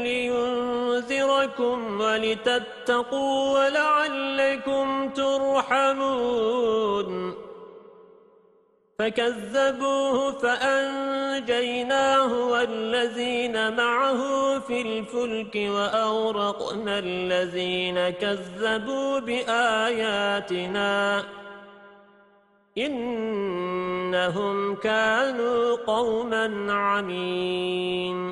لينذركم ولتتقوا ولعلكم ترحمون. فكذبوه فأنجيناه والذين معه في الفلك وأورقنا الذين كذبوا بآياتنا. إنهم كانوا قوما عمين.